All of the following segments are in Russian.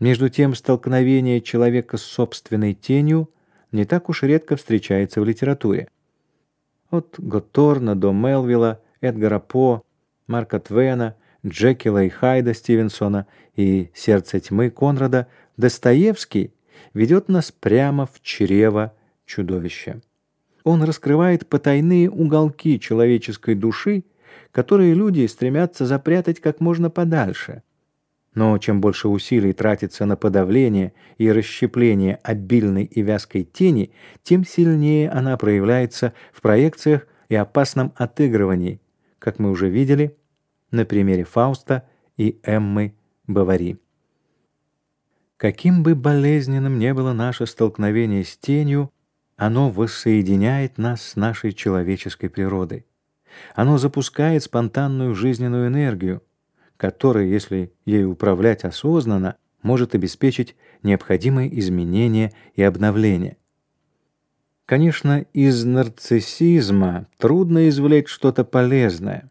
Между тем, столкновение человека с собственной тенью не так уж редко встречается в литературе. От Готторна до Мелвилла, Эдгара По, Марка Твена, Джекила и Хайда Стивенсона и «Сердце тьмы» Конрада Достоевский ведет нас прямо в чрево чудовища. Он раскрывает потайные уголки человеческой души, которые люди стремятся запрятать как можно подальше. Но чем больше усилий тратится на подавление и расщепление обильной и вязкой тени, тем сильнее она проявляется в проекциях и опасном отыгрывании, как мы уже видели на примере Фауста и Эммы Бавари. Каким бы болезненным ни было наше столкновение с тенью, оно воссоединяет нас с нашей человеческой природой. Оно запускает спонтанную жизненную энергию, которая, если ею управлять осознанно, может обеспечить необходимые изменения и обновления. Конечно, из нарциссизма трудно извлечь что-то полезное,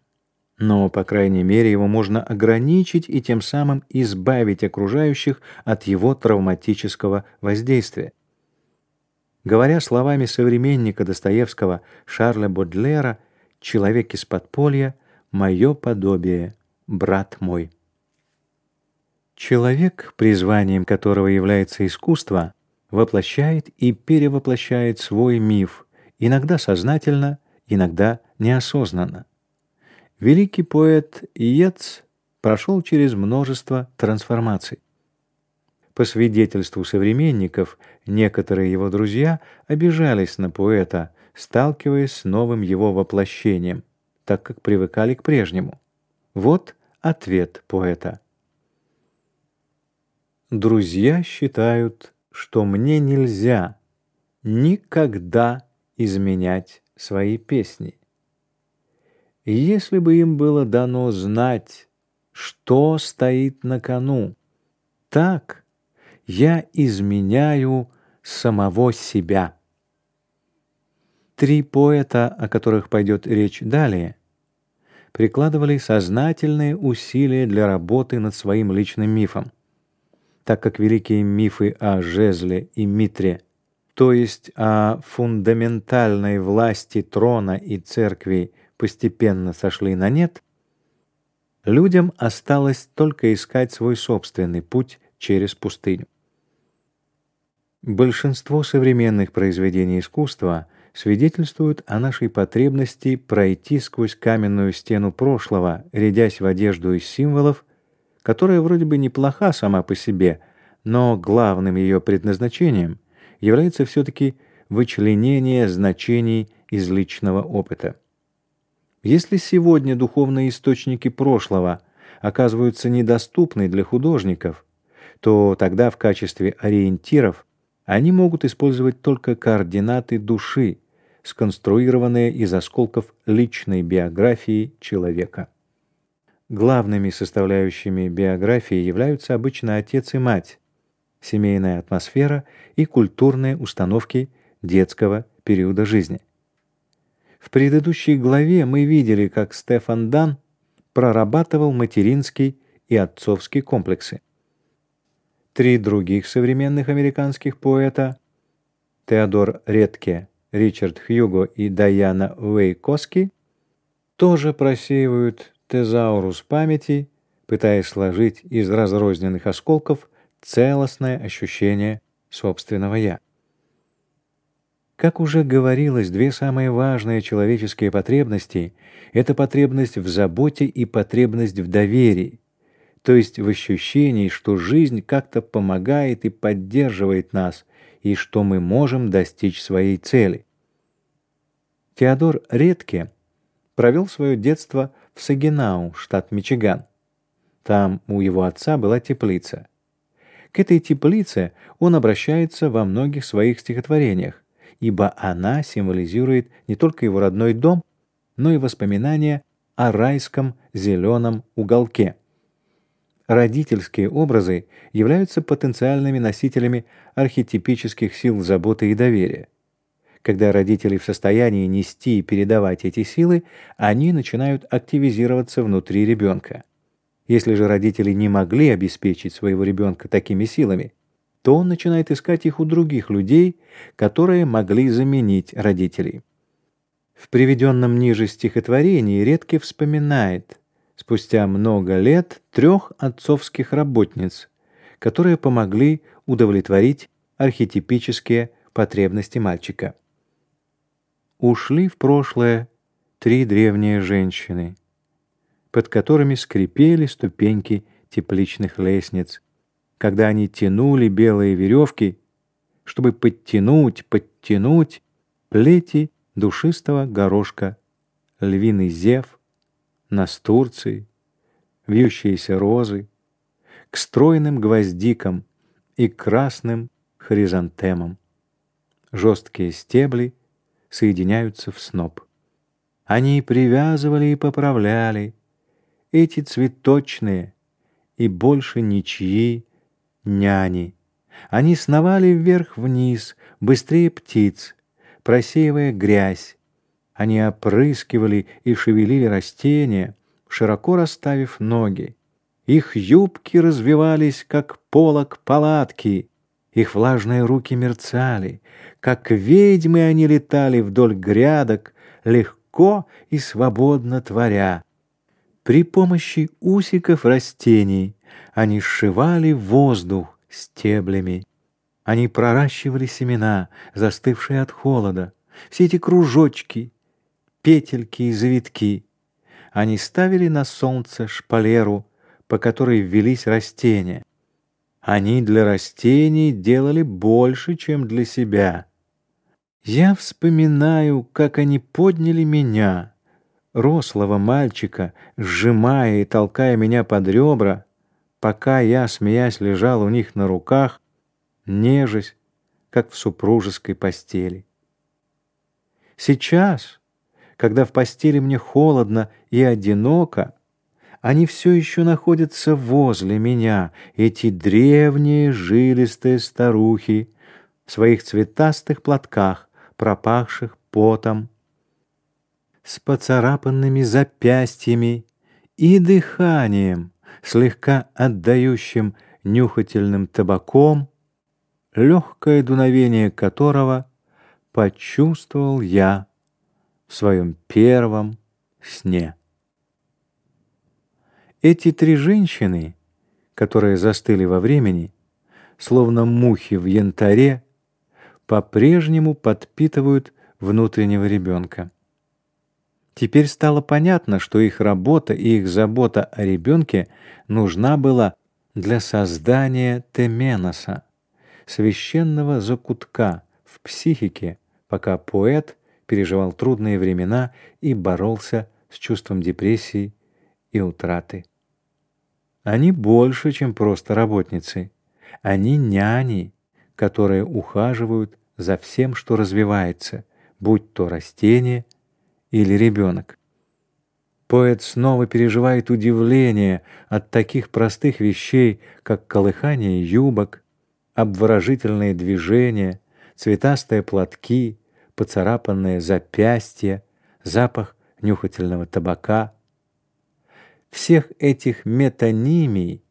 но, по крайней мере, его можно ограничить и тем самым избавить окружающих от его травматического воздействия. Говоря словами современника Достоевского Шарля Бодлера, человек из подполья — мое подобие, брат мой. Человек, призванием которого является искусство, воплощает и перевоплощает свой миф, иногда сознательно, иногда неосознанно. Великий поэт Иец прошел через множество трансформаций. По свидетельству современников, некоторые его друзья обижались на поэта, сталкиваясь с новым его воплощением, так как привыкали к прежнему. Вот ответ поэта. Друзья считают, что мне нельзя никогда изменять свои песни. Если бы им было дано знать, что стоит на кону, так я изменяю самого себя. Три поэта, о которых пойдет речь далее, прикладывали сознательные усилия для работы над своим личным мифом. Так как великие мифы о жезле и митре, то есть о фундаментальной власти трона и церкви, постепенно сошли на нет, людям осталось только искать свой собственный путь через пустыню. Большинство современных произведений искусства свидетельствуют о нашей потребности пройти сквозь каменную стену прошлого, рядясь в одежду из символов, которая вроде бы неплоха сама по себе, но главным ее предназначением является все таки вычленение значений из личного опыта. Если сегодня духовные источники прошлого оказываются недоступны для художников, то тогда в качестве ориентиров они могут использовать только координаты души, сконструированные из осколков личной биографии человека. Главными составляющими биографии являются обычно отец и мать, семейная атмосфера и культурные установки детского периода жизни. В предыдущей главе мы видели, как Стефан Дан прорабатывал материнский и отцовский комплексы. Три других современных американских поэта Теодор Редке, Ричард Хьюго и Даяна Уэйкоски тоже просеивают тезаурус памяти, пытаясь сложить из разрозненных осколков целостное ощущение собственного я. Как уже говорилось, две самые важные человеческие потребности это потребность в заботе и потребность в доверии то есть в ощущении, что жизнь как-то помогает и поддерживает нас, и что мы можем достичь своей цели. Теодор Редке провел свое детство в Сагинау, штат Мичиган. Там у его отца была теплица. К этой теплице он обращается во многих своих стихотворениях, ибо она символизирует не только его родной дом, но и воспоминания о райском зеленом уголке. Родительские образы являются потенциальными носителями архетипических сил заботы и доверия. Когда родители в состоянии нести и передавать эти силы, они начинают активизироваться внутри ребенка. Если же родители не могли обеспечить своего ребенка такими силами, то он начинает искать их у других людей, которые могли заменить родителей. В приведенном ниже стихотворении Редки вспоминает спустя много лет трех отцовских работниц, которые помогли удовлетворить архетипические потребности мальчика. Ушли в прошлое три древние женщины, под которыми скрипели ступеньки тепличных лестниц, когда они тянули белые веревки, чтобы подтянуть, подтянуть плети душистого горошка, львиный зев, настурции, вьющиеся розы, к стройным гвоздикам и красным хризантемам. Жесткие стебли соединяются в сноп. Они привязывали и поправляли эти цветочные и больше ничьи няни. Они сновали вверх-вниз, быстрее птиц, просеивая грязь. Они опрыскивали и шевелили растения, широко расставив ноги. Их юбки развивались, как полог палатки, их влажные руки мерцали, как ведьмы они летали вдоль грядок, легко и свободно творя. При помощи усиков растений они сшивали воздух стеблями. Они проращивали семена, застывшие от холода, все эти кружочки, петельки и завитки. Они ставили на солнце шпалеру, по которой ввелись растения. Они для растений делали больше, чем для себя. Я вспоминаю, как они подняли меня, рослого мальчика, сжимая и толкая меня под ребра, пока я, смеясь, лежал у них на руках, нежесть, как в супружеской постели. Сейчас, когда в постели мне холодно и одиноко, они все еще находятся возле меня, эти древние жилистые старухи, в своих цветастых платках, пропахших потом, с поцарапанными запястьями и дыханием, слегка отдающим нюхательным табаком, легкое дуновение которого почувствовал я своем первом сне. Эти три женщины, которые застыли во времени, словно мухи в янтаре, по-прежнему подпитывают внутреннего ребенка. Теперь стало понятно, что их работа и их забота о ребенке нужна была для создания теменоса, священного закутка в психике, пока поэт переживал трудные времена и боролся с чувством депрессии и утраты. Они больше, чем просто работницы. Они няни, которые ухаживают за всем, что развивается, будь то растение или ребенок. Поэт снова переживает удивление от таких простых вещей, как колыхание юбок, обворожительные движения, цветастые платки, поцарапанные запястья, запах нюхательного табака. Всех этих метонимий,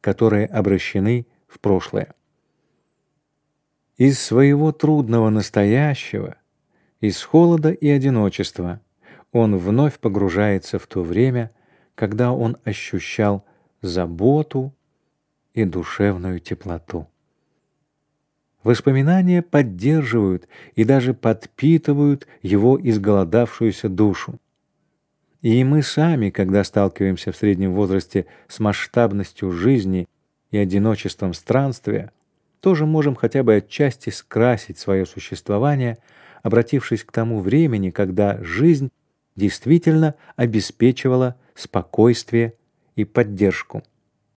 которые обращены в прошлое. Из своего трудного настоящего, из холода и одиночества он вновь погружается в то время, когда он ощущал заботу и душевную теплоту. Воспоминания поддерживают и даже подпитывают его изголодавшуюся душу. И мы сами, когда сталкиваемся в среднем возрасте с масштабностью жизни и одиночеством странствия, тоже можем хотя бы отчасти скрасить свое существование, обратившись к тому времени, когда жизнь действительно обеспечивала спокойствие и поддержку.